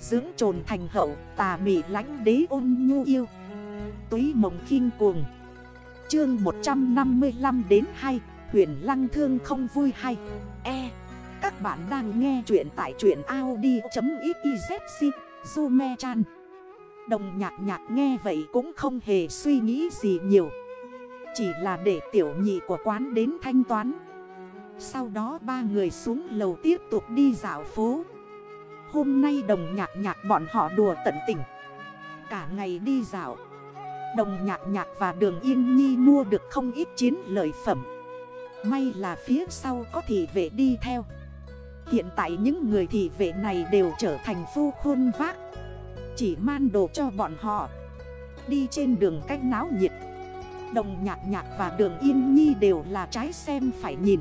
Dưỡng trồn thành hậu, tà mị lánh đế ôn nhu yêu. Túy mộng khinh cuồng. Chương 155 đến 2 Huyền lăng thương không vui hay E. Các bạn đang nghe chuyện tại chuyện Audi.xyz Zume chan Đồng nhạc nhạc nghe vậy cũng không hề suy nghĩ gì nhiều. Chỉ là để tiểu nhị của quán đến thanh toán. Sau đó ba người xuống lầu tiếp tục đi dạo phố. Hôm nay đồng nhạc nhạc bọn họ đùa tận tỉnh Cả ngày đi dạo. Đồng nhạc nhạc và đường Yên Nhi mua được không ít chiến lợi phẩm. May là phía sau có thị vệ đi theo. Hiện tại những người thị vệ này đều trở thành phu khôn vác. Chỉ man đồ cho bọn họ. Đi trên đường cách náo nhiệt. Đồng nhạc nhạc và đường Yên Nhi đều là trái xem phải nhìn.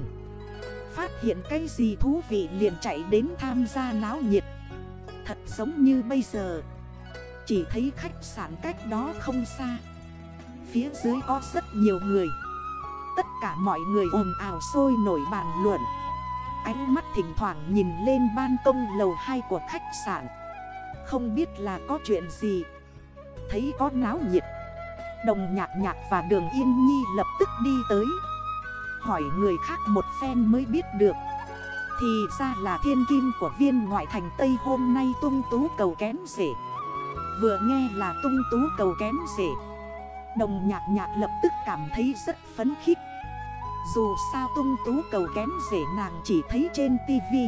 Phát hiện cái gì thú vị liền chạy đến tham gia náo nhiệt. Thật giống như bây giờ. Chỉ thấy khách sạn cách đó không xa. Phía dưới có rất nhiều người. Tất cả mọi người ồn ào sôi nổi bàn luận. Ánh mắt thỉnh thoảng nhìn lên ban công lầu 2 của khách sạn. Không biết là có chuyện gì. Thấy có náo nhiệt. Đồng nhạc nhạc và đường yên nhi lập tức đi tới. Hỏi người khác một phen mới biết được. Thì ra là thiên kim của viên ngoại thành Tây hôm nay tung tú cầu kén rể. Vừa nghe là tung tú cầu kén rể. Đồng nhạc nhạc lập tức cảm thấy rất phấn khích. Dù sao tung tú cầu kén rể nàng chỉ thấy trên tivi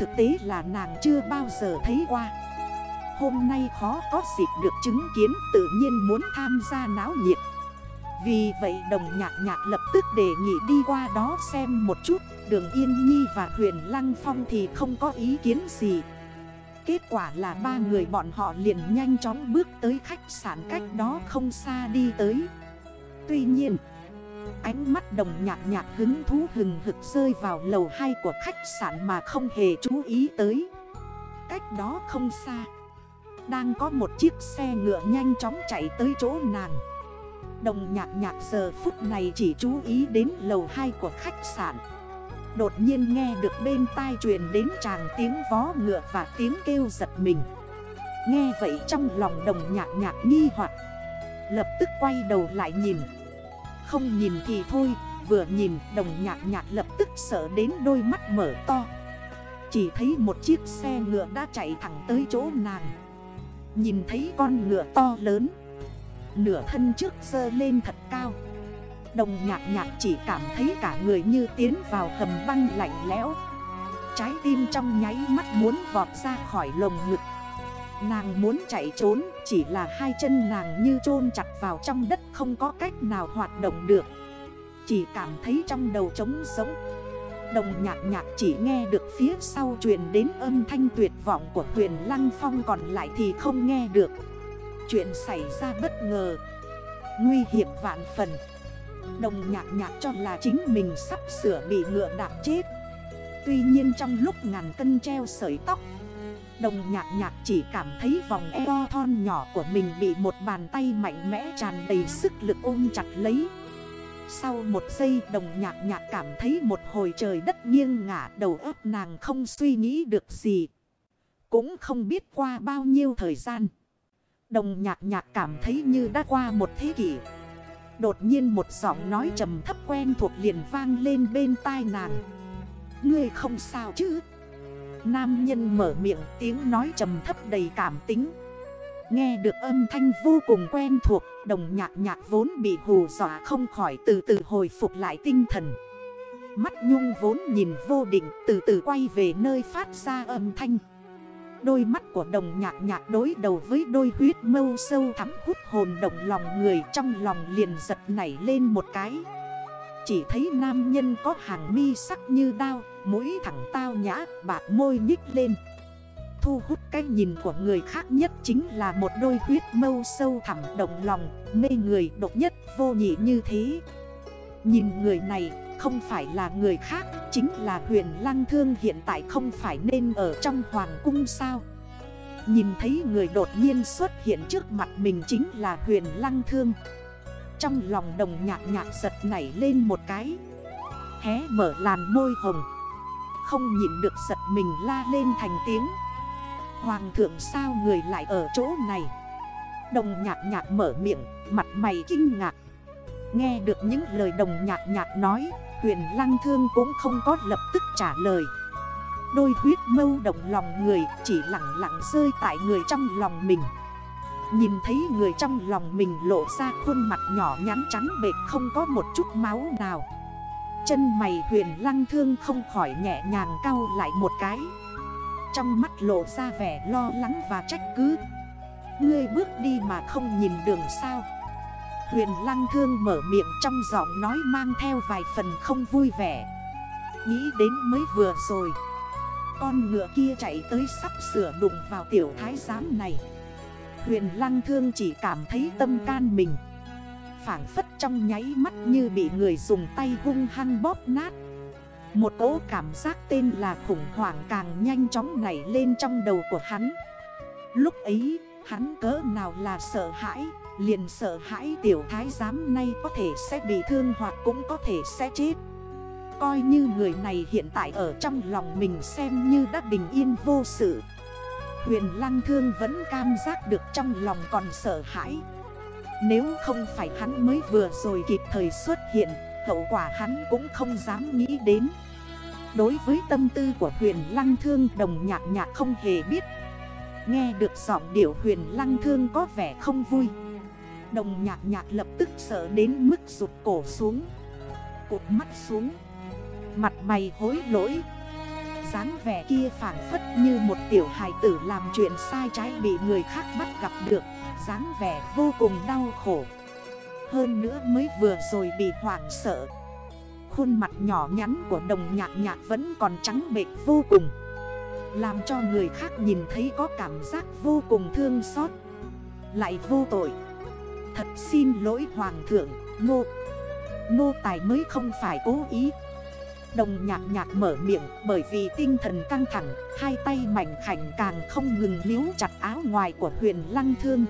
Thực tế là nàng chưa bao giờ thấy qua. Hôm nay khó có dịp được chứng kiến tự nhiên muốn tham gia náo nhiệt. Vì vậy đồng nhạc nhạc lập tức đề nghị đi qua đó xem một chút. Đường Yên Nhi và Huyền Lăng Phong thì không có ý kiến gì. Kết quả là ba người bọn họ liền nhanh chóng bước tới khách sạn cách đó không xa đi tới. Tuy nhiên, Ánh mắt đồng nhạc nhạc hứng thú hừng hực rơi vào lầu 2 của khách sạn mà không hề chú ý tới. Cách đó không xa, Đang có một chiếc xe ngựa nhanh chóng chạy tới chỗ nàng. Đồng nhạc nhạc giờ phút này chỉ chú ý đến lầu 2 của khách sạn. Đột nhiên nghe được bên tai truyền đến chàng tiếng vó ngựa và tiếng kêu giật mình. Nghe vậy trong lòng đồng nhạc nhạc nghi hoặc, Lập tức quay đầu lại nhìn. Không nhìn thì thôi, Vừa nhìn đồng nhạc nhạc lập tức sợ đến đôi mắt mở to. Chỉ thấy một chiếc xe ngựa đã chạy thẳng tới chỗ nàng. Nhìn thấy con ngựa to lớn Nửa thân trước sơ lên thật cao. Đồng nhạc nhạc chỉ cảm thấy cả người như tiến vào hầm băng lạnh lẽo. Trái tim trong nháy mắt muốn vọt ra khỏi lồng ngực. Nàng muốn chạy trốn, Chỉ là hai chân nàng như chôn chặt vào trong đất Không có cách nào hoạt động được. Chỉ cảm thấy trong đầu trống sống Đồng nhạc nhạc chỉ nghe được phía sau truyền đến âm thanh tuyệt vọng của huyền Lăng Phong Còn lại thì không nghe được. Chuyện xảy ra bất ngờ. Nguy hiểm vạn phần. Đồng nhạc nhạc cho là chính mình sắp sửa bị ngựa đạp chết. Tuy nhiên trong lúc ngàn cân treo sợi tóc, Đồng nhạc nhạc chỉ cảm thấy vòng eo thon nhỏ của mình bị một bàn tay mạnh mẽ tràn đầy sức lực ôm chặt lấy. Sau một giây, đồng nhạc nhạc cảm thấy một hồi trời đất nghiêng ngả, đầu óc nàng không suy nghĩ được gì. Cũng không biết qua bao nhiêu thời gian. Đồng nhạc nhạc cảm thấy như đã qua một thế kỷ. Đột nhiên một giọng nói trầm thấp quen thuộc liền vang lên bên tai nàng. Ngươi không sao chứ? Nam nhân mở miệng, tiếng nói trầm thấp đầy cảm tính. Nghe được âm thanh vô cùng quen thuộc, Đồng nhạc nhạc vốn bị hù dọa không khỏi từ từ hồi phục lại tinh thần. Mắt nhung vốn nhìn vô định, từ từ quay về nơi phát ra âm thanh. Đôi mắt của đồng nhạc nhạc đối đầu với đôi huyết mâu sâu thắm hút hồn động lòng người trong lòng liền giật nảy lên một cái. Chỉ thấy nam nhân có hàng mi sắc như đao, mũi thẳng tao nhã, bạc môi nhích lên. Thu hút cái nhìn của người khác nhất chính là một đôi huyết mâu sâu thẳm động lòng, mê người độc nhất vô nhị như thế. Nhìn người này không phải là người khác, Chính là huyền lăng thương hiện tại không phải nên ở trong hoàng cung sao? Nhìn thấy người đột nhiên xuất hiện trước mặt mình chính là huyền lăng thương. Trong lòng đồng nhạc nhạc giật nảy lên một cái. Hé mở làn môi hồng. Không nhịn được giật mình la lên thành tiếng. Hoàng thượng sao người lại ở chỗ này? Đồng nhạc nhạc mở miệng, Mặt mày kinh ngạc. Nghe được những lời đồng nhạc nhạc nói Huyền lăng thương cũng không có lập tức trả lời. Đôi huyết mâu động lòng người Chỉ lặng lặng rơi tại người trong lòng mình. Nhìn thấy người trong lòng mình lộ ra khuôn mặt nhỏ nhắn trắng bệt không có một chút máu nào. Chân mày huyền lăng thương không khỏi nhẹ nhàng cau lại một cái. Trong mắt lộ ra vẻ lo lắng và trách cứ. Ngươi bước đi mà không nhìn đường sao? Huyền lăng thương mở miệng trong giọng nói mang theo vài phần không vui vẻ. Nghĩ đến mới vừa rồi, Con ngựa kia chạy tới sắp sửa đụng vào tiểu thái giám này. Huyền lăng thương chỉ cảm thấy tâm can mình. Phản phất trong nháy mắt như bị người dùng tay hung hăng bóp nát. Một cỗ cảm giác tên là khủng hoảng càng nhanh chóng nảy lên trong đầu của hắn. Lúc ấy, hắn cỡ nào là sợ hãi? Liền sợ hãi tiểu thái giám nay có thể sẽ bị thương hoặc cũng có thể sẽ chết. Coi như người này hiện tại ở trong lòng mình xem như đã bình yên vô sự. Huyền lăng thương vẫn cam giác được trong lòng còn sợ hãi. Nếu không phải hắn mới vừa rồi kịp thời xuất hiện, Hậu quả hắn cũng không dám nghĩ đến. Đối với tâm tư của huyền lăng thương đồng nhạc nhạc không hề biết. Nghe được giọng điệu huyền lăng thương có vẻ không vui. Đồng nhạc nhạc lập tức sợ đến mức rụt cổ xuống. Cụt mắt xuống. Mặt mày hối lỗi. dáng vẻ kia phản phất như một tiểu hài tử làm chuyện sai trái bị người khác bắt gặp được. dáng vẻ vô cùng đau khổ. Hơn nữa mới vừa rồi bị hoảng sợ. Khuôn mặt nhỏ nhắn của đồng nhạc nhạc vẫn còn trắng bệch vô cùng. Làm cho người khác nhìn thấy có cảm giác vô cùng thương xót. Lại vô tội. Thật xin lỗi hoàng thượng, Ngô. Nô tài mới không phải cố ý. Đồng nhạc nhạc mở miệng, bởi vì tinh thần căng thẳng, Hai tay mảnh khảnh càng không ngừng níu chặt áo ngoài của huyền lăng thương.